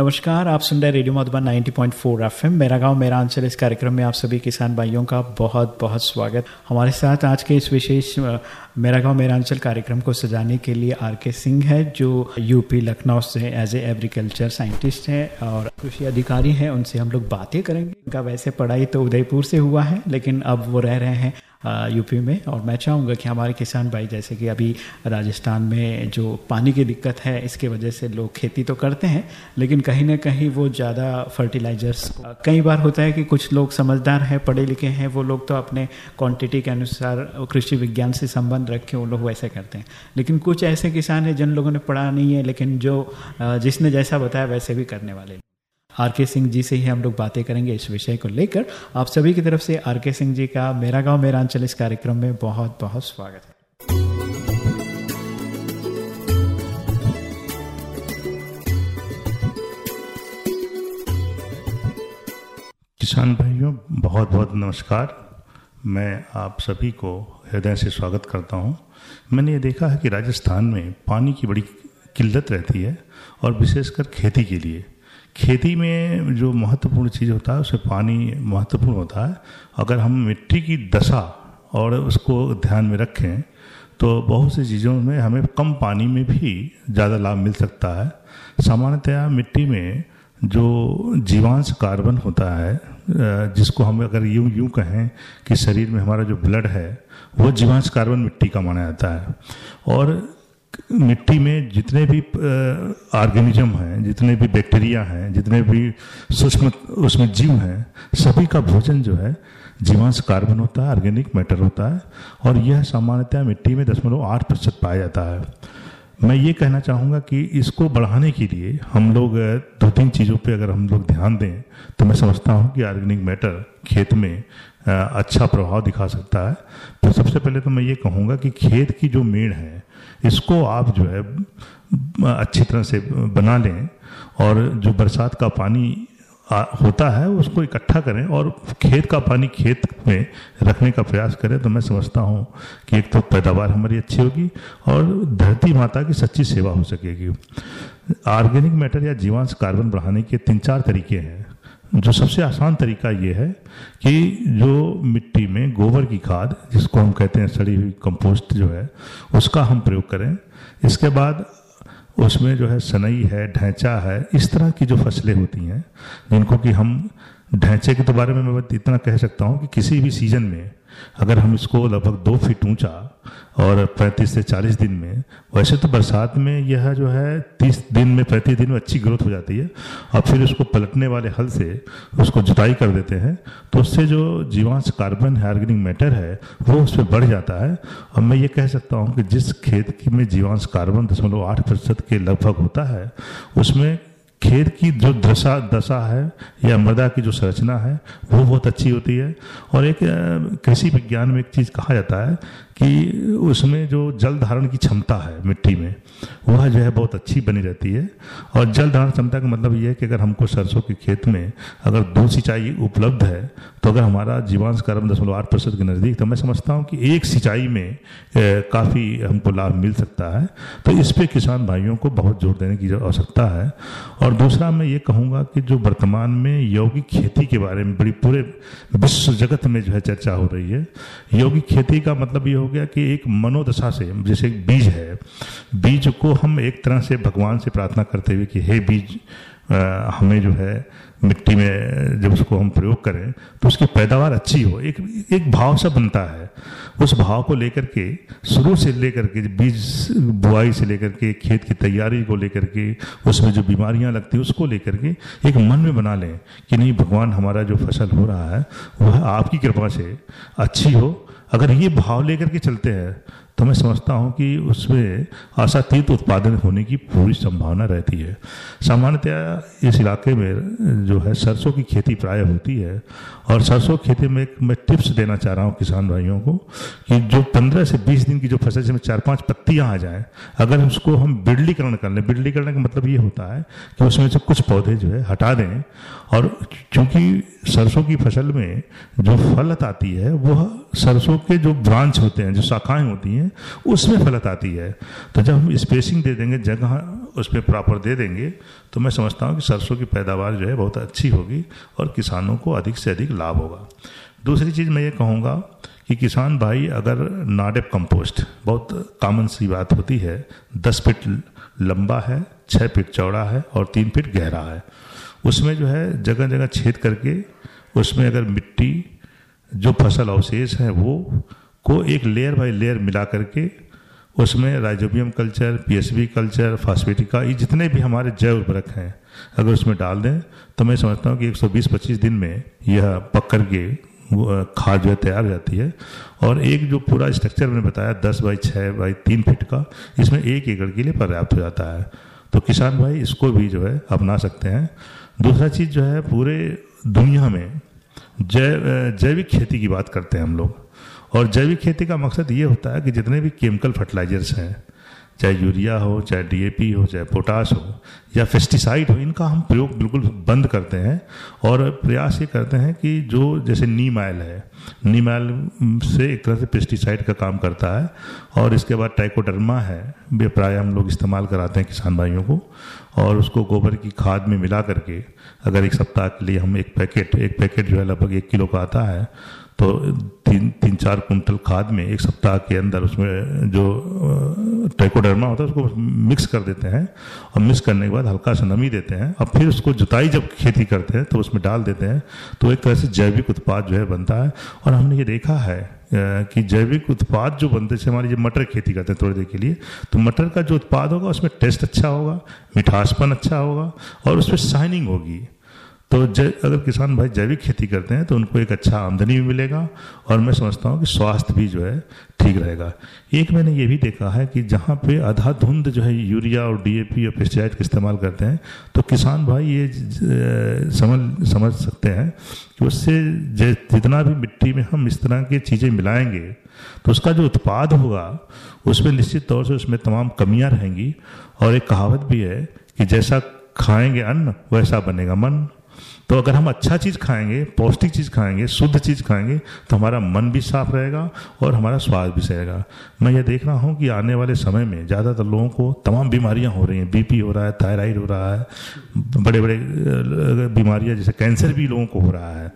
नमस्कार, आप सुन रहे रेडियो मधुबन 90.4 पॉइंट मेरा गाँव मेरा अंचल इस कार्यक्रम में आप सभी किसान भाइयों का बहुत बहुत स्वागत। हमारे साथ आज के इस विशेष मेरा गाँव मेरा अंचल कार्यक्रम को सजाने के लिए आर के सिंह है, जो यूपी लखनऊ से एज ए एग्रीकल्चर साइंटिस्ट हैं और कृषि अधिकारी हैं। उनसे हम लोग बातें करेंगे। उनका वैसे पढ़ाई तो उदयपुर से हुआ है, लेकिन अब वो रह रहे हैं यूपी में। और मैं चाहूँगा कि हमारे किसान भाई, जैसे कि अभी राजस्थान में जो पानी की दिक्कत है, इसके वजह से लोग खेती तो करते हैं, लेकिन कहीं ना कहीं वो ज़्यादा फर्टिलाइजर्स कई बार होता है कि कुछ लोग समझदार हैं, पढ़े लिखे हैं, वो लोग तो अपने क्वांटिटी के अनुसार कृषि विज्ञान से संबंध रख के वो लोग वैसे करते हैं। लेकिन कुछ ऐसे किसान हैं जिन लोगों ने पढ़ा नहीं है, लेकिन जो जिसने जैसा बताया वैसे भी करने वाले आर के सिंह जी से ही हम लोग बातें करेंगे इस विषय को लेकर। आप सभी की तरफ़ से आर के सिंह जी का मेरा गाँव, मेरा अंचल इस कार्यक्रम में बहुत बहुत स्वागत है। किसान भाइयों बहुत बहुत नमस्कार। मैं आप सभी को हृदय से स्वागत करता हूँ। मैंने ये देखा है कि राजस्थान में पानी की बड़ी किल्लत रहती है और विशेषकर खेती के लिए। खेती में जो महत्वपूर्ण चीज़ होता है उसमें पानी महत्वपूर्ण होता है। अगर हम मिट्टी की दशा और उसको ध्यान में रखें तो बहुत सी चीज़ों में हमें कम पानी में भी ज़्यादा लाभ मिल सकता है। सामान्यतया मिट्टी में जो जीवांश कार्बन होता है जिसको हम अगर यूँ यूँ कहें कि शरीर में हमारा जो ब्लड है, वो जीवांश कार्बन मिट्टी का माना जाता है। और मिट्टी में जितने भी ऑर्गेनिज्म हैं, जितने भी बैक्टीरिया हैं, जितने भी सूक्ष्म, उसमें जीव हैं, सभी का भोजन जो है, जीवांश कार्बन होता है ऑर्गेनिक मैटर होता है, और यह सामान्यतः मिट्टी में दशमलव आठ प्रतिशत पाया जाता है। मैं ये कहना चाहूँगा कि इसको बढ़ाने के लिए हम लोग दो तीन चीज़ों पे अगर हम लोग ध्यान दें तो मैं समझता हूँ कि ऑर्गेनिक मैटर खेत में अच्छा प्रभाव दिखा सकता है। तो सबसे पहले तो मैं ये कहूँगा कि खेत की जो मेड़ है, इसको आप जो है अच्छी तरह से बना लें और जो बरसात का पानी होता है, उसको इकट्ठा करें और खेत का पानी खेत में रखने का प्रयास करें तो मैं समझता हूँ कि एक तो पैदावार हमारी अच्छी होगी और धरती माता की सच्ची सेवा हो सकेगी। ऑर्गेनिक मैटर या जीवांश कार्बन बढ़ाने के तीन चार तरीके हैं। जो सबसे आसान तरीका ये है कि जो मिट्टी में गोबर की खाद, जिसको हम कहते हैं सड़ी हुई कंपोस्ट जो है, उसका हम प्रयोग करें। इसके बाद उसमें जो है सनई है, ढैंचा है, इस तरह की जो फ़सलें होती हैं, जिनको कि हम ढैंचे के तो बारे में मैं इतना कह सकता हूँ कि किसी भी सीज़न में अगर हम इसको लगभग दो फीट ऊँचा और 35 से 40 दिन में, वैसे तो बरसात में यह जो है 30 दिन में पैंतीस दिन में अच्छी ग्रोथ हो जाती है। और फिर उसको पलटने वाले हल से उसको जुताई कर देते हैं तो उससे जो जीवांश कार्बन है ऑर्गेनिक मैटर है, वो उस पर बढ़ जाता है। और मैं ये कह सकता हूँ कि जिस खेत की में जीवांश कार्बन दशमलव आठ प्रतिशत के लगभग होता है, उसमें खेत की जो दशा दशा है या मृदा की जो संरचना है, वो बहुत अच्छी होती है। और एक कृषि विज्ञान में एक चीज़ कहा जाता है कि उसमें जो जल धारण की क्षमता है मिट्टी में, वह जो है बहुत अच्छी बनी रहती है। और जल धारण क्षमता का मतलब ये है कि अगर हमको सरसों के खेत में अगर दो सिंचाई उपलब्ध है तो अगर हमारा जीवांश कर्म दशमलव आठ प्रतिशत के नज़दीक तो मैं समझता हूँ कि एक सिंचाई में काफ़ी हमको लाभ मिल सकता है। तो इस पर किसान भाइयों को बहुत ज़ोर देने की आवश्यकता है। और दूसरा मैं ये कहूँगा कि जो वर्तमान में यौगिक खेती के बारे में बड़ी पूरे विश्व जगत में जो है चर्चा हो रही है यौगिक खेती का मतलब ये हो गया कि एक मनोदशा से जैसे एक बीज है बीज को हम एक तरह से भगवान से प्रार्थना करते हुए कि हे बीज आ, हमें जो है मिट्टी में जब उसको हम प्रयोग करें तो उसकी पैदावार अच्छी हो। एक एक भाव सा बनता है। उस भाव को लेकर के, शुरू से लेकर के बीज, बुआई से लेकर के, खेत की तैयारी को लेकर के, उसमें जो बीमारियाँ लगती है, उसको लेकर के एक मन में बना लें कि नहीं, भगवान हमारा जो फ़सल हो रहा है, वह आपकी कृपा से अच्छी हो। अगर ये भाव लेकर के चलते हैं तो मैं समझता हूँ कि उसमें आशातीत उत्पादन होने की पूरी संभावना रहती है। सामान्यतया इस इलाके में जो है सरसों की खेती प्राय होती है और सरसों की खेती में मैं टिप्स देना चाह रहा हूँ किसान भाइयों को कि जो 15 से 20 दिन की जो फ़सल जिसमें चार पाँच पत्तियाँ आ जाएँ, अगर उसको हम बिडलीकरण कर लें, बिडलीकरण का मतलब ये होता है कि उसमें से कुछ पौधे जो है हटा दें और चूँकि सरसों की फ़सल में जो फलत आती है, वह सरसों के जो ब्रांच होते हैं, जो शाखाएँ होती हैं, उसमें फलत आती है। तो जब हम स्पेसिंग दे देंगे, जगह उस पर प्रॉपर दे देंगे तो मैं समझता हूँ कि सरसों की पैदावार जो है बहुत अच्छी होगी और किसानों को अधिक से अधिक लाभ होगा। दूसरी चीज़ मैं ये कहूँगा कि किसान भाई, अगर नाडेप कंपोस्ट बहुत कॉमन सी बात होती है, दस फीट लंबा है छः फीट चौड़ा है और तीन फीट गहरा है। उसमें जो है जगह जगह छेद करके उसमें अगर मिट्टी, जो फ़सल अवशेष है वो, को एक लेयर बाई लेयर मिला करके उसमें राइजोबियम कल्चर पीएसबी कल्चर फास्फेटिका ये जितने भी हमारे जैव उर्वरक हैं, अगर उसमें डाल दें तो मैं समझता हूँ कि 120-25 दिन में यह पक कर के खाद जो है तैयार हो जाती है। और एक जो पूरा स्ट्रक्चर मैंने बताया, दस बाई छः बाई तीन फीट का, इसमें एक एकड़ के लिए पर्याप्त हो जाता है। तो किसान भाई, इसको भी जो है अपना सकते हैं। दूसरा चीज़ जो है, पूरे दुनिया में जैव जैविक खेती की बात करते हैं हम लोग। और जैविक खेती का मकसद ये होता है कि जितने भी केमिकल फर्टिलाइजर्स हैं चाहे यूरिया हो, चाहे डीएपी हो, चाहे पोटास हो, या फेस्टिसाइड हो, इनका हम प्रयोग बिल्कुल बंद करते हैं और प्रयास ये करते हैं कि जो जैसे नीम आयल है, नीम आयल से एक तरह से पेस्टिसाइड का काम करता है और इसके बाद टाइकोडर्मा है वे प्राय हम लोग इस्तेमाल कराते हैं किसान भाइयों को और उसको गोबर की खाद में मिला करके अगर एक सप्ताह के लिए हम एक पैकेट एक पैकेट जो है लगभग एक किलो का आता है तो तीन तीन, चार कुंटल खाद में एक सप्ताह के अंदर उसमें जो ट्राइकोडर्मा होता है, उसको मिक्स कर देते हैं। और मिक्स करने के बाद हल्का सा नमी देते हैं। और फिर उसको जुताई जब खेती करते हैं तो उसमें डाल देते हैं। तो एक तरह से जैविक उत्पाद जो है बनता है। और हमने ये देखा है कि जैविक उत्पाद जो बनते जैसे हमारी जब मटर खेती करते हैं थोड़ी देर के लिए तो मटर का जो उत्पाद होगा, उसमें टेस्ट अच्छा होगा, मिठासपन अच्छा होगा, और उसमें शाइनिंग होगी। तो अगर किसान भाई जैविक खेती करते हैं तो उनको एक अच्छा आमदनी भी मिलेगा और मैं समझता हूँ कि स्वास्थ्य भी जो है ठीक रहेगा। एक मैंने ये भी देखा है कि जहाँ पे आधा धुंध जो है यूरिया और डीएपी और पेस्टिसाइड का इस्तेमाल करते हैं तो किसान भाई ये समझ समझ सकते हैं कि उससे जितना भी मिट्टी में हम इस तरह की चीज़ें मिलाएँगे तो उसका जो उत्पाद होगा, उसमें निश्चित तौर से उसमें तमाम कमियाँ रहेंगी। और एक कहावत भी है कि जैसा खाएँगे अन्न, वैसा बनेगा मन। तो अगर हम अच्छा चीज़ खाएँगे, पौष्टिक चीज़ खाएँगे, शुद्ध चीज़ खाएँगे तो हमारा मन भी साफ़ रहेगा और हमारा स्वाद भी सही रहेगा। मैं ये देख रहा हूँ कि आने वाले समय में ज़्यादातर लोगों को तमाम बीमारियाँ हो रही हैं। बीपी हो रहा है थायराइड हो रहा है बड़े बड़े बीमारियाँ जैसे कैंसर भी लोगों को हो रहा है।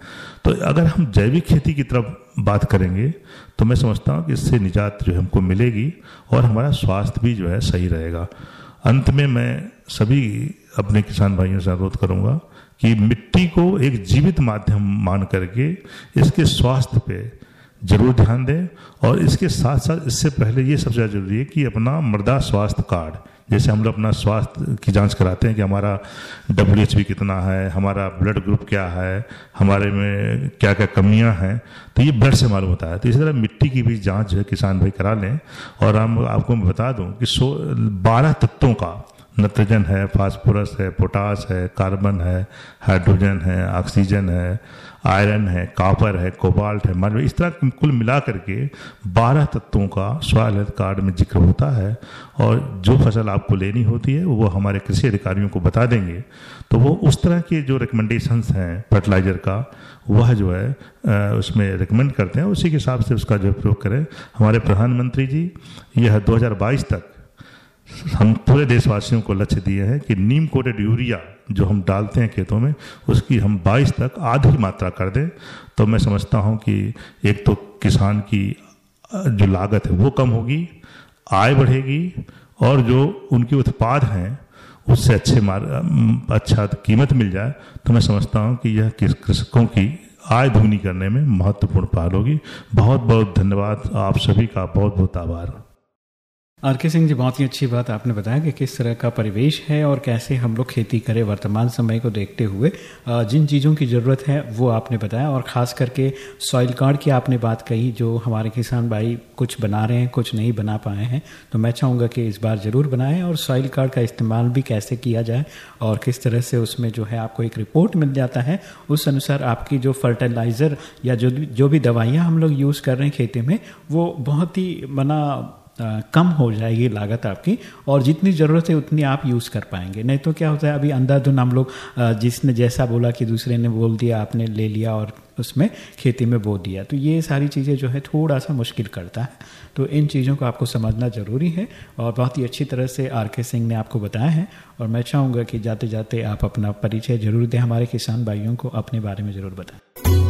तो अगर हम जैविक खेती की तरफ़ बात करेंगे तो मैं समझता हूँ कि इससे निजात जो है हमको मिलेगी और हमारा स्वास्थ्य भी जो है सही रहेगा। अंत में मैं सभी अपने किसान भाइयों से अनुरोध करूँगा कि मिट्टी को एक जीवित माध्यम मान करके इसके स्वास्थ्य पे ज़रूर ध्यान दें और इसके साथ साथ इससे पहले ये सबसे ज़्यादा ज़रूरी है कि अपना मृदा स्वास्थ्य कार्ड, जैसे हम लोग अपना स्वास्थ्य की जाँच कराते हैं कि हमारा डब्ल्यूएचबी कितना है, हमारा ब्लड ग्रुप क्या है, हमारे में क्या क्या कमियाँ हैं तो ये ब्लड से मालूम होता है। तो इसी तरह मिट्टी की भी जाँच जो है किसान भाई करा लें और हम आपको मैं बता दूँ कि सो, बारह तत्वों का नत्रजन है, फास्फोरस है, पोटास है, कार्बन है, हाइड्रोजन है, ऑक्सीजन है, आयरन है, कापर है, कोबाल्ट है मर इस तरह कुल मिला करके बारह तत्वों का सॉयल हेल्थ कार्ड में ज़िक्र होता है और जो फ़सल आपको लेनी होती है, वो हमारे कृषि अधिकारियों को बता देंगे। तो वो उस तरह के जो रिकमेंडेशंस हैं फर्टिलाइज़र का, वह जो है उसमें रिकमेंड करते हैं, उसी के हिसाब से उसका जो प्रयोग करें। हमारे प्रधानमंत्री जी, यह 2022 तक हम पूरे देशवासियों को लक्ष्य दिए हैं कि नीम कोटेड यूरिया जो हम डालते हैं खेतों में, उसकी हम 22 तक आधी मात्रा कर दें। तो मैं समझता हूँ कि एक तो किसान की जो लागत है वो कम होगी, आय बढ़ेगी, और जो उनके उत्पाद हैं, उससे अच्छे मार अच्छा कीमत मिल जाए। तो मैं समझता हूँ कि यह कृषकों की आय दुगनी करने में महत्वपूर्ण पहल होगी। बहुत बहुत धन्यवाद आप सभी का बहुत बहुत आभार। आर के सिंह जी, बहुत ही अच्छी बात आपने बताया कि किस तरह का परिवेश है और कैसे हम लोग खेती करें वर्तमान समय को देखते हुए। जिन चीज़ों की ज़रूरत है, वो आपने बताया और ख़ास करके सॉइल कार्ड की आपने बात कही, जो हमारे किसान भाई कुछ बना रहे हैं, कुछ नहीं बना पाए हैं। तो मैं चाहूँगा कि इस बार ज़रूर बनाएँ और सॉइल कार्ड का इस्तेमाल भी कैसे किया जाए और किस तरह से उसमें जो है आपको एक रिपोर्ट मिल जाता है। उस अनुसार आपकी जो फर्टिलाइज़र या जो जो भी दवाइयाँ हम लोग यूज़ कर रहे हैं खेती में, वो बहुत ही मना कम हो जाएगी लागत आपकी, और जितनी ज़रूरत है उतनी आप यूज़ कर पाएँगे। नहीं तो क्या होता है, अभी अंधाधुन हम लोग जिसने जैसा बोला कि दूसरे ने बोल दिया, आपने ले लिया और उसमें खेती में बो दिया। तो ये सारी चीज़ें जो है थोड़ा सा मुश्किल करता है। तो इन चीज़ों को आपको समझना ज़रूरी है, और बहुत ही अच्छी तरह से आर के सिंह ने आपको बताया है, और मैं चाहूँगा कि जाते जाते आप अपना परिचय ज़रूर दें, हमारे किसान भाइयों को अपने बारे में ज़रूर बताएँ।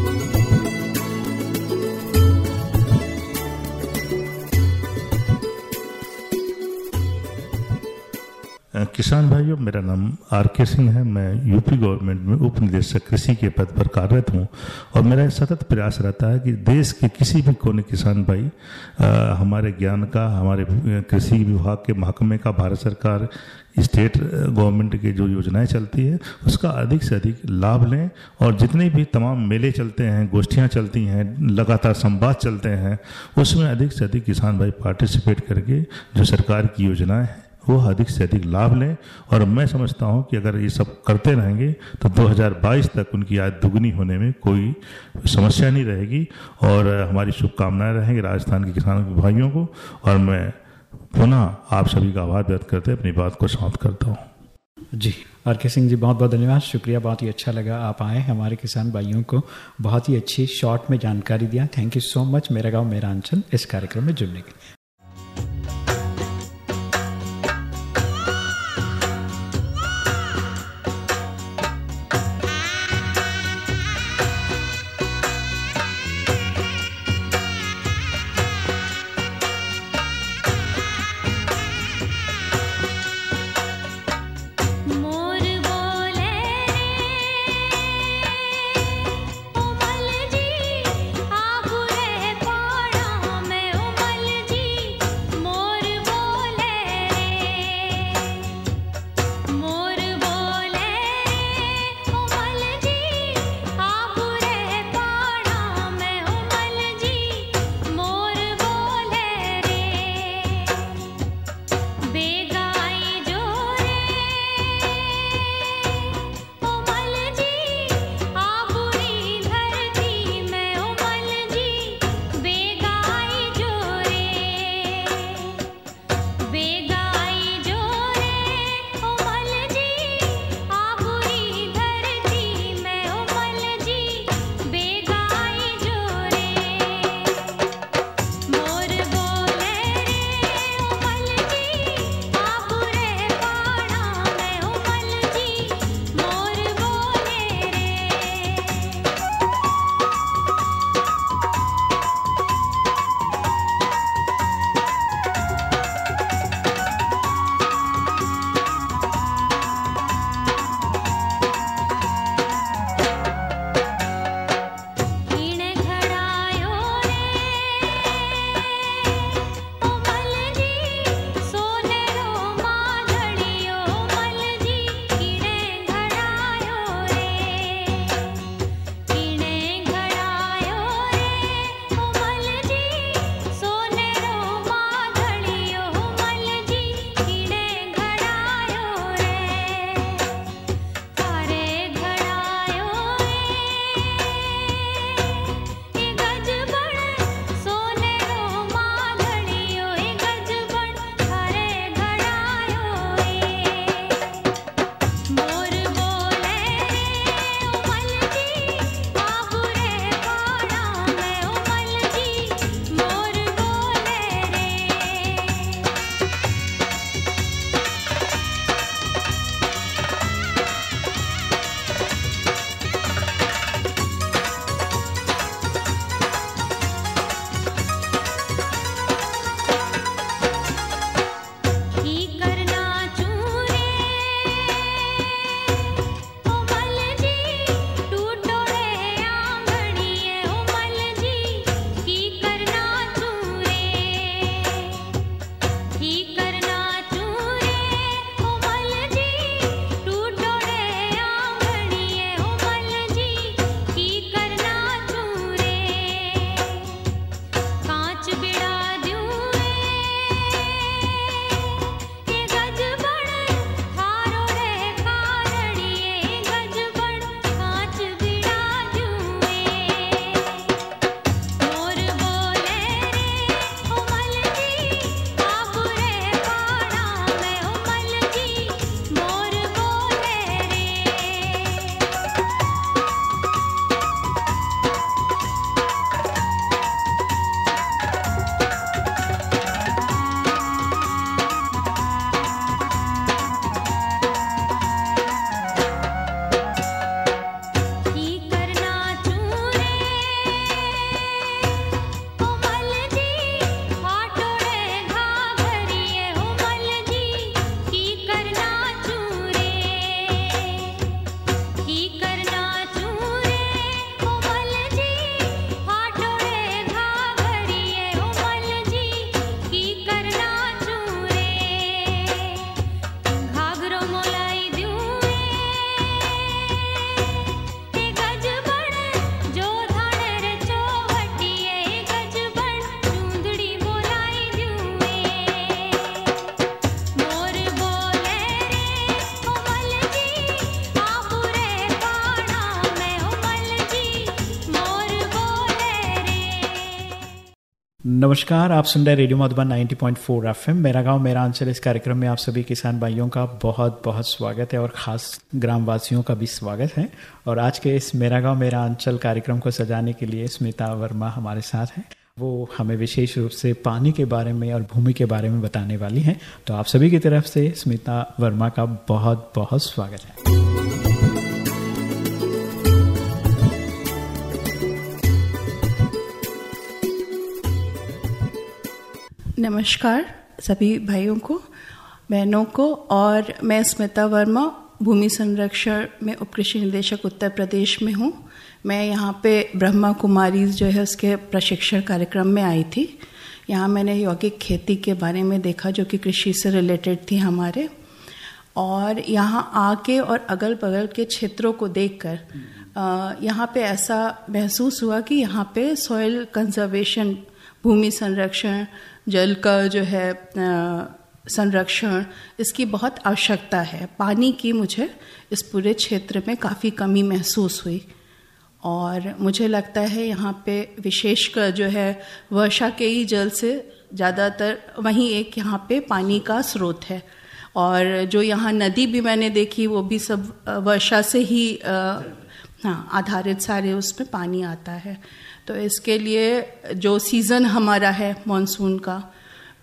किसान भाइयों मेरा नाम आर के सिंह है। मैं यूपी गवर्नमेंट में उप निदेशक कृषि के पद पर कार्यरत हूँ और मेरा सतत प्रयास रहता है कि देश के किसी भी कोने किसान भाई आ, हमारे ज्ञान का हमारे कृषि विभाग के महकमे का भारत सरकार स्टेट गवर्नमेंट की जो योजनाएँ चलती है उसका अधिक से अधिक लाभ लें और जितने भी तमाम मेले चलते हैं गोष्ठियाँ चलती हैं लगातार संवाद चलते हैं उसमें अधिक से अधिक किसान भाई पार्टिसिपेट करके जो सरकार की योजनाएँ हैं वो अधिक से अधिक लाभ लें। और मैं समझता हूँ कि अगर ये सब करते रहेंगे तो 2022 तक उनकी आय दुगनी होने में कोई समस्या नहीं रहेगी। और हमारी शुभकामनाएँ रहेंगी राजस्थान के किसानों के भाइयों को। और मैं पुनः आप सभी का आभार व्यक्त करते अपनी बात को समाप्त करता हूँ। जी आर के सिंह जी बहुत बहुत धन्यवाद। शुक्रिया, बहुत ही अच्छा लगा आप आए हमारे किसान भाइयों को। बहुत ही अच्छी, शॉर्ट में जानकारी दिया। थैंक यू सो मच मेरा गाँव मेरा अंचल इस कार्यक्रम में जुड़ने के नमस्कार, आप सुन रहे रेडियो मधुबन 90.4 एफएम। मेरा गाँव मेरा अंचल इस कार्यक्रम में आप सभी किसान भाइयों का बहुत बहुत स्वागत है और ख़ास ग्रामवासियों का भी स्वागत है। और आज के इस मेरा गाँव मेरा अंचल कार्यक्रम को सजाने के लिए स्मिता वर्मा हमारे साथ हैं। वो हमें विशेष रूप से पानी के बारे में और भूमि के बारे में बताने वाली हैं। तो आप सभी की तरफ़ से स्मिता वर्मा का बहुत बहुत स्वागत है। नमस्कार सभी भाइयों को, बहनों को और मैं स्मिता वर्मा, भूमि संरक्षण में उप कृषि निदेशक उत्तर प्रदेश में हूँ। मैं यहाँ पे ब्रह्मा कुमारी जो है उसके प्रशिक्षण कार्यक्रम में आई थी। यहाँ मैंने यौगिक खेती के बारे में देखा जो कि कृषि से रिलेटेड थी हमारे। और यहाँ आके और अगल बगल के क्षेत्रों को देखकर यहाँ पे ऐसा महसूस हुआ कि यहाँ पे सॉइल कंजर्वेशन भूमि संरक्षण जल का जो है संरक्षण, इसकी बहुत आवश्यकता है। पानी की मुझे इस पूरे क्षेत्र में काफ़ी कमी महसूस हुई। और मुझे लगता है यहाँ पे विशेषकर जो है, वर्षा के ही जल से ज़्यादातर वहीं एक यहाँ पे पानी का स्रोत है। और जो यहाँ नदी भी मैंने देखी, वो भी सब वर्षा से ही हाँ आधारित सारे उसमें पानी आता है। तो इसके लिए जो सीज़न हमारा है मानसून का,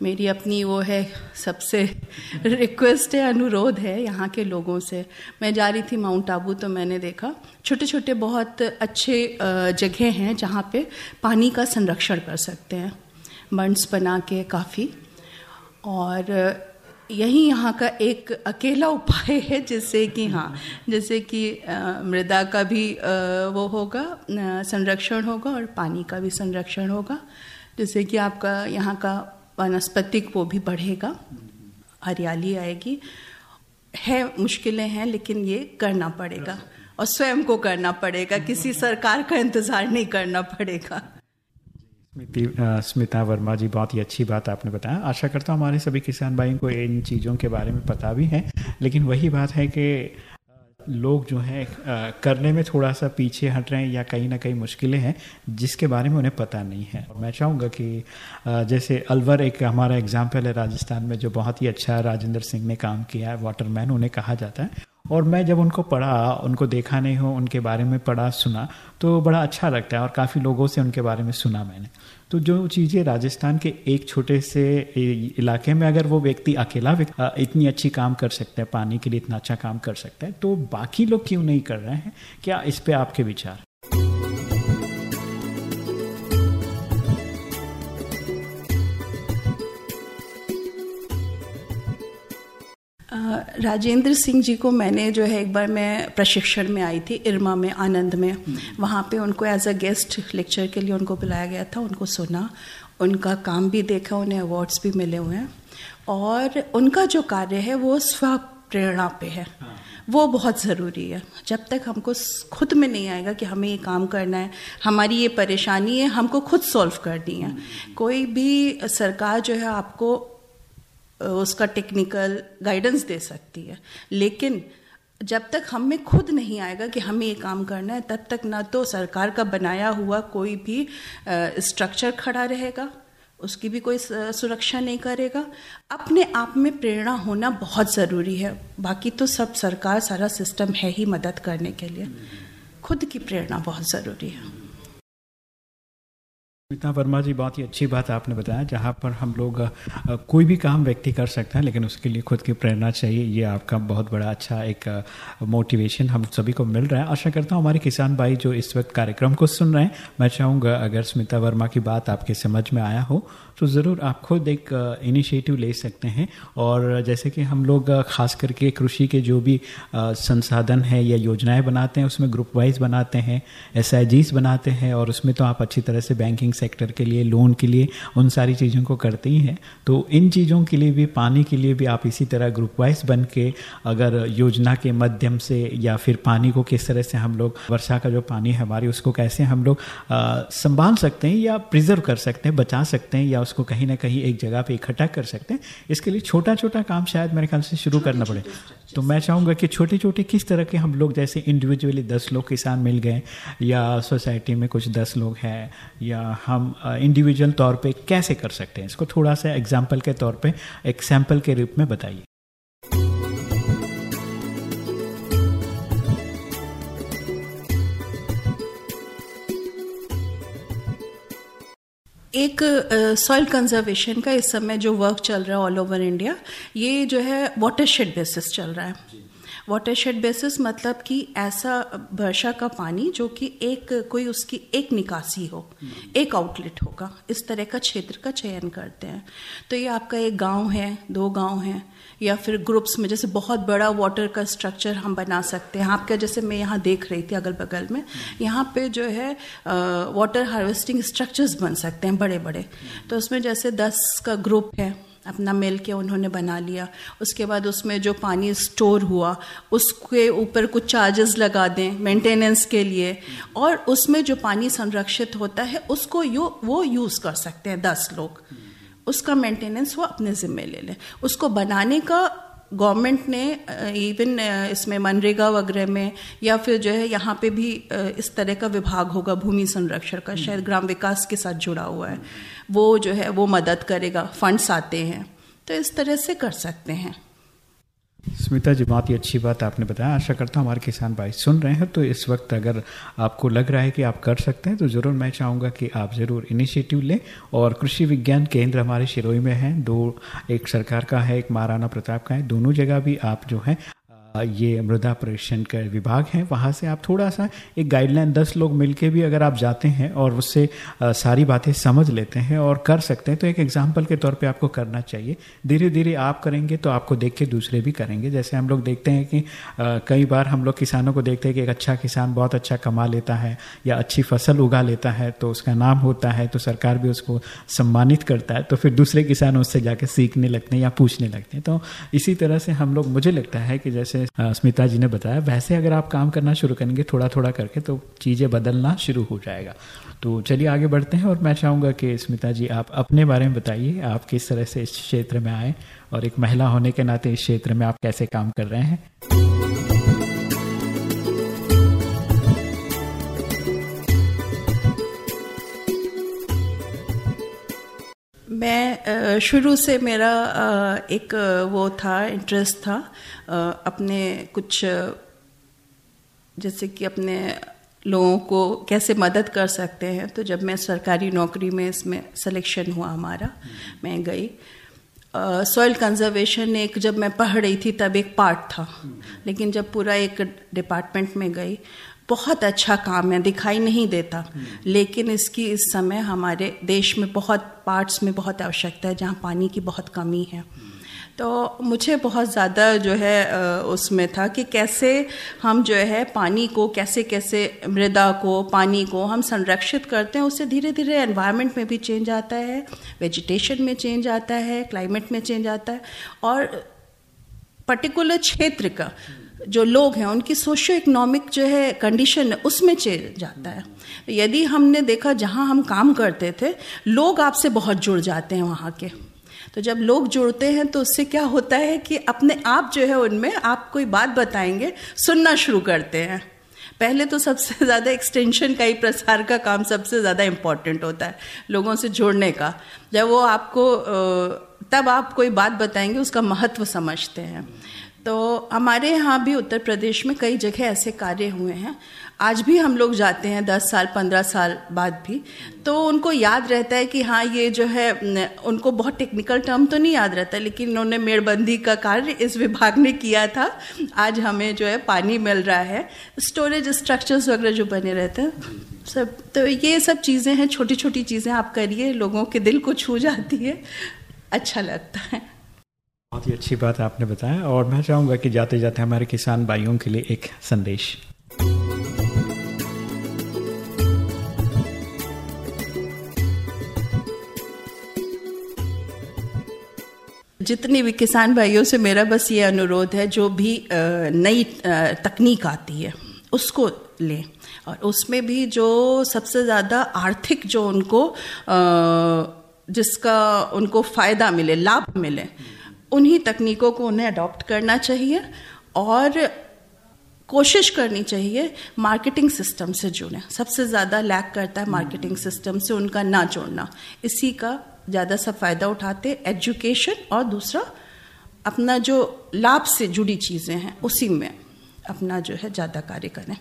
मेरी अपनी वो है सबसे रिक्वेस्ट है, अनुरोध है यहाँ के लोगों से। मैं जा रही थी माउंट आबू तो मैंने देखा छोटे छोटे बहुत अच्छे जगह हैं जहाँ पे पानी का संरक्षण कर सकते हैं। बंड्स बना के काफ़ी। और यही यहाँ का एक अकेला उपाय है जिससे कि हाँ जैसे कि मृदा का भी वो होगा संरक्षण होगा और पानी का भी संरक्षण होगा। जिससे कि आपका यहाँ का वनस्पतिक वो भी बढ़ेगा, हरियाली आएगी। है, मुश्किलें हैं, लेकिन ये करना पड़ेगा और स्वयं को करना पड़ेगा, किसी सरकार का इंतज़ार नहीं करना पड़ेगा। स्मिता वर्मा जी, बहुत ही अच्छी बात आपने बताया। आशा करता हूँ हमारे सभी किसान भाइयों को इन चीज़ों के बारे में पता भी है, लेकिन वही बात है कि लोग जो हैं करने में थोड़ा सा पीछे हट रहे हैं या कहीं ना कहीं मुश्किलें हैं, जिसके बारे में उन्हें पता नहीं है। और मैं चाहूँगा कि जैसे अलवर एक हमारा एग्ज़ाम्पल है राजस्थान में, जो बहुत ही अच्छा राजेंद्र सिंह ने काम किया है वाटरमैन उन्हें कहा जाता है। और मैं जब उनको पढ़ा, उनको देखा नहीं हो, उनके बारे में पढ़ा, सुना तो बड़ा अच्छा लगता है और काफ़ी लोगों से उनके बारे में सुना मैंने। तो जो चीज़ें राजस्थान के एक छोटे से इलाके में अगर वो व्यक्ति अकेला व्यक्ति इतनी अच्छी काम कर सकता है, पानी के लिए इतना अच्छा काम कर सकता है तो बाकी लोग क्यों नहीं कर रहे हैं? क्या इस पर आपके विचार? राजेंद्र सिंह जी को मैंने जो है एक बार मैं प्रशिक्षण में आई थी इरमा में आनंद में। वहाँ पे उनको एज अ गेस्ट लेक्चर के लिए उनको बुलाया गया था उनको सुना। उनका काम भी देखा उन्हें अवार्ड्स भी मिले हुए हैं। और उनका जो कार्य है वो स्व प्रेरणा पे है। वो बहुत ज़रूरी है। जब तक हमको खुद में नहीं आएगा कि हमें ये काम करना है हमारी ये परेशानी है हमको खुद सॉल्व करनी है। कोई भी सरकार जो है आपको उसका टेक्निकल गाइडेंस दे सकती है। लेकिन जब तक हम में खुद नहीं आएगा कि हमें ये काम करना है, तब तक ना तो सरकार का बनाया हुआ कोई भी स्ट्रक्चर खड़ा रहेगा, उसकी भी कोई सुरक्षा नहीं करेगा। अपने आप में प्रेरणा होना बहुत ज़रूरी है। बाकी तो सब सरकार, सारा सिस्टम है ही मदद करने के लिए। खुद की प्रेरणा बहुत ज़रूरी है। स्मिता वर्मा जी, बहुत ही अच्छी बात आपने बताया, जहाँ पर हम लोग कोई भी काम व्यक्ति कर सकता है, लेकिन उसके लिए खुद की प्रेरणा चाहिए। ये आपका बहुत बड़ा अच्छा एक मोटिवेशन हम सभी को मिल रहा है। आशा करता हूँ हमारे किसान भाई जो इस वक्त कार्यक्रम को सुन रहे हैं, मैं चाहूँगा अगर स्मिता वर्मा की बात आपके समझ में आया हो तो ज़रूर आप खुद एक इनिशिएटिव ले सकते हैं। और जैसे कि हम लोग खास करके कृषि के जो भी संसाधन है या योजनाएँ बनाते हैं, उसमें ग्रुप वाइज बनाते हैं एस बनाते हैं, और उसमें तो आप अच्छी तरह से बैंकिंग सेक्टर के लिए लोन के लिए उन सारी चीज़ों को करते ही हैं। तो इन चीज़ों के लिए भी पानी के लिए भी आप इसी तरह ग्रुप वाइज बन के अगर योजना के माध्यम से या फिर पानी को किस तरह से हम लोग वर्षा का जो पानी है हमारी उसको कैसे हम लोग संभाल सकते हैं या प्रिजर्व कर सकते हैं बचा सकते हैं या उसको कहीं ना कहीं एक जगह पर इकट्ठा कर सकते हैं इसके लिए छोटा छोटा काम शायद मेरे ख्याल से शुरू करना पड़े। तो मैं चाहूँगा कि छोटे छोटे किस तरह के हम लोग जैसे इंडिविजुअली दस लोग किसान मिल गए या सोसाइटी में कुछ दस लोग हैं या हम इंडिविजुअल तौर पे कैसे कर सकते हैं? इसको थोड़ा सा एग्ज़ाम्पल के तौर पे एक सैंपल के रूप में बताइए। एक सॉइल uh, कंजर्वेशन का इस समय जो वर्क चल रहा है ऑल ओवर इंडिया ये जो है वाटरशेड बेसिस चल रहा है। वाटरशेड बेसिस मतलब कि ऐसा वर्षा का पानी जो कि एक, कोई उसकी एक निकासी हो, एक आउटलेट होगा। इस तरह का क्षेत्र का चयन करते हैं। तो ये आपका एक गाँव है, दो गाँव हैं, या फिर ग्रुप्स में, जैसे बहुत बड़ा वाटर का स्ट्रक्चर हम बना सकते हैं। आपका जैसे मैं यहाँ देख रही थी अगल बगल में, यहाँ पे जो है वाटर हार्वेस्टिंग स्ट्रक्चर्स बन सकते हैं बड़े बड़े तो उसमें जैसे दस का ग्रुप है अपना मिल के उन्होंने बना लिया। उसके बाद उसमें जो पानी स्टोर हुआ उसके ऊपर कुछ चार्जेस लगा दें मेंटेनेंस के लिए। और उसमें जो पानी संरक्षित होता है उसको यू वो यूज़ कर सकते हैं दस लोग। उसका मेंटेनेंस वो अपने ज़िम्मे ले लें। उसको बनाने का गवर्नमेंट ने इवन इसमें मनरेगा वगैरह में या फिर जो है यहाँ पे भी इस तरह का विभाग होगा भूमि संरक्षण का शायद ग्राम विकास के साथ जुड़ा हुआ है। वो जो है, वो मदद करेगा फंड्स आते हैं। तो इस तरह से कर सकते हैं। स्मिता जी, बहुत ही अच्छी बात आपने बताया। आशा करता हूँ हमारे किसान भाई सुन रहे हैं। तो इस वक्त अगर आपको लग रहा है कि आप कर सकते हैं तो ज़रूर मैं चाहूँगा कि आप ज़रूर इनिशिएटिव लें। और कृषि विज्ञान केंद्र हमारे शिरोई में है। दो, एक सरकार का है, एक महाराणा प्रताप का है। दोनों जगह भी आप जो है ये मृदा परीक्षण का विभाग है। वहाँ से आप थोड़ा सा एक गाइडलाइन दस लोग मिलके भी अगर आप जाते हैं और उससे सारी बातें समझ लेते हैं और कर सकते हैं तो एक एग्ज़ाम्पल के तौर पे आपको करना चाहिए। धीरे धीरे आप करेंगे तो आपको देख के दूसरे भी करेंगे। जैसे हम लोग देखते हैं कि कई बार हम लोग किसानों को देखते हैं कि एक अच्छा किसान बहुत अच्छा कमा लेता है या अच्छी फ़सल उगा लेता है तो उसका नाम होता है तो सरकार भी उसको सम्मानित करता है तो फिर दूसरे किसान उससे जाके सीखने लगते हैं या पूछने लगते हैं। तो इसी तरह से हम लोग, मुझे लगता है कि जैसे स्मिता जी ने बताया। वैसे अगर आप काम करना शुरू करेंगे थोड़ा थोड़ा करके तो चीज़ें बदलना शुरू हो जाएगा। तो चलिए आगे बढ़ते हैं और मैं चाहूँगा कि स्मिता जी, आप अपने बारे में बताइए, आप किस तरह से इस क्षेत्र में आए और एक महिला होने के नाते इस क्षेत्र में आप कैसे काम कर रहे हैं। मैं शुरू से मेरा एक वो था इंटरेस्ट था अपने कुछ जैसे कि अपने लोगों को कैसे मदद कर सकते हैं। तो जब मैं सरकारी नौकरी में इसमें सिलेक्शन हुआ हमारा मैं गई। सॉइल कंजर्वेशन एक जब मैं पढ़ रही थी तब एक पार्ट था। लेकिन जब पूरा एक डिपार्टमेंट में गई बहुत अच्छा काम है, दिखाई नहीं देता। लेकिन इसकी इस समय हमारे देश में बहुत पार्ट्स में बहुत आवश्यकता है, जहाँ पानी की बहुत कमी है। तो मुझे बहुत ज़्यादा जो है उसमें था कि कैसे हम जो है पानी को, कैसे कैसे मृदा को, पानी को हम संरक्षित करते हैं, उससे धीरे धीरे एनवायरनमेंट में भी चेंज आता है वेजिटेशन में चेंज आता है क्लाइमेट में चेंज आता है। और पर्टिकुलर क्षेत्र का जो लोग हैं, उनकी सोशो इकोनॉमिक जो है कंडीशन है उसमें चेंज जाता है। यदि हमने देखा जहाँ हम काम करते थे, लोग आपसे बहुत जुड़ जाते हैं वहाँ के। तो जब लोग जुड़ते हैं तो उससे क्या होता है कि अपने आप जो है, उनमें आप कोई बात बताएँगे, सुनना शुरू करते हैं। पहले तो सबसे ज़्यादा एक्सटेंशन का ही प्रसार का काम सबसे ज़्यादा इंपॉर्टेंट होता है, लोगों से जुड़ने का। जब वो आपको तब आप कोई बात बताएँगे, उसका महत्व समझते हैं। तो हमारे यहाँ भी उत्तर प्रदेश में कई जगह ऐसे कार्य हुए हैं। आज भी हम लोग जाते हैं, दस साल, पंद्रह साल बाद भी। तो उनको याद रहता है कि हाँ ये जो है उनको बहुत टेक्निकल टर्म तो नहीं याद रहता, लेकिन उन्होंने मेड़बंदी का कार्य इस विभाग ने किया था। आज हमें जो है पानी मिल रहा है। स्टोरेज स्ट्रक्चर्स वगैरह जो बने रहते हैं, सब तो ये सब चीज़ें हैं छोटी छोटी चीज़ें आप करिए, लोगों के दिल को छू जाती है। अच्छा लगता है। बहुत ही अच्छी बात आपने बताया और मैं चाहूँगा कि जाते जाते हमारे किसान भाइयों के लिए एक संदेश। जितनी भी किसान भाइयों से मेरा बस ये अनुरोध है, जो भी नई तकनीक आती है, उसको लें। और उसमें भी जो सबसे ज़्यादा आर्थिक जो उनको जिसका उनको फ़ायदा मिले, लाभ मिले उन्हीं तकनीकों को उन्हें अडॉप्ट करना चाहिए और कोशिश करनी चाहिए मार्केटिंग सिस्टम से जुड़े। सबसे ज़्यादा लैक करता है मार्केटिंग सिस्टम से उनका ना जोड़ना। इसी का ज़्यादा सब फ़ायदा उठाते एजुकेशन और दूसरा अपना जो लाभ से जुड़ी चीज़ें हैं, उसी में अपना जो है ज़्यादा कार्य करें।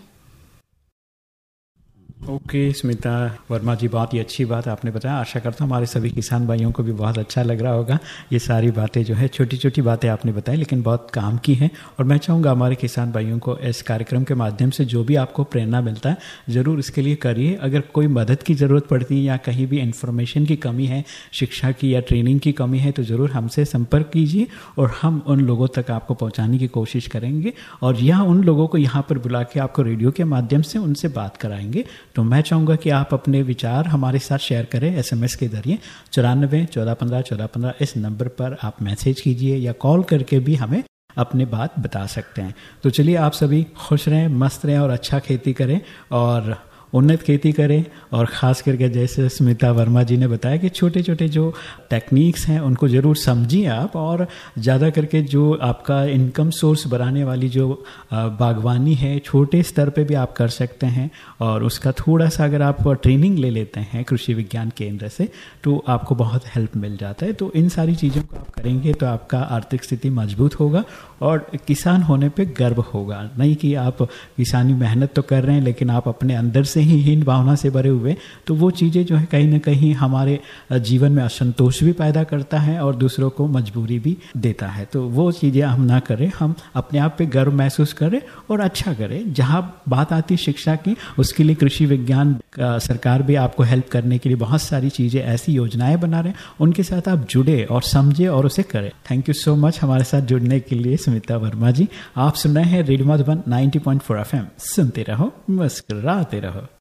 ओके okay, स्मिता वर्मा जी बहुत ही अच्छी बात आपने बताया। आशा करता हूँ हमारे सभी किसान भाइयों को भी बहुत अच्छा लग रहा होगा। ये सारी बातें जो है छोटी छोटी बातें आपने बताई लेकिन बहुत काम की हैं। और मैं चाहूँगा हमारे किसान भाइयों को इस कार्यक्रम के माध्यम से जो भी आपको प्रेरणा मिलता है ज़रूर इसके लिए करिए। अगर कोई मदद की ज़रूरत पड़ती है या कहीं भी इन्फॉर्मेशन की कमी है शिक्षा की या ट्रेनिंग की कमी है तो ज़रूर हमसे संपर्क कीजिए और हम उन लोगों तक आपको पहुँचाने की कोशिश करेंगे। और यहाँ उन लोगों को यहाँ पर बुला के आपको रेडियो के माध्यम से उनसे बात कराएँगे। तो मैं चाहूँगा कि आप अपने विचार हमारे साथ शेयर करें एसएमएस के ज़रिए। चौरानबे, चौदह पंद्रह चौदह पंद्रह, इस नंबर पर आप मैसेज कीजिए या कॉल करके भी हमें अपने बात बता सकते हैं। तो चलिए आप सभी खुश रहें, मस्त रहें और अच्छा खेती करें और उन्नत खेती करें और ख़ास करके जैसे स्मिता वर्मा जी ने बताया कि छोटे छोटे जो टेक्निक्स हैं, उनको ज़रूर समझिए आप और ज़्यादा करके जो आपका इनकम सोर्स बढ़ाने वाली जो बागवानी है, छोटे स्तर पे भी आप कर सकते हैं और उसका थोड़ा सा अगर आप ट्रेनिंग ले लेते हैं कृषि विज्ञान केंद्र से तो आपको बहुत हेल्प मिल जाता है। तो इन सारी चीज़ों को आप करेंगे तो आपका आर्थिक स्थिति मज़बूत होगा और किसान होने पे गर्व होगा। नहीं कि आप किसानी मेहनत तो कर रहे हैं, लेकिन आप अपने अंदर से ही हीन भावना से भरे हुए तो वो चीज़ें जो है कहीं ना कहीं हमारे जीवन में असंतोष भी पैदा करता है और दूसरों को मजबूरी भी देता है। तो वो चीज़ें हम ना करें, हम अपने आप पे गर्व महसूस करें और अच्छा करें। जहाँ बात आती शिक्षा की, उसके लिए कृषि विज्ञान सरकार भी आपको हेल्प करने के लिए बहुत सारी चीज़ें, ऐसी योजनाएँ बना रहे हैं। उनके साथ आप जुड़े और समझे और उसे करें। थैंक यू सो मच हमारे साथ जुड़ने के लिए। स्मिता वर्मा जी, आप सुन रहे हैं रेडियो मधुबन 90.4 एफएम। सुनते रहो, मुस्कुराते रहो।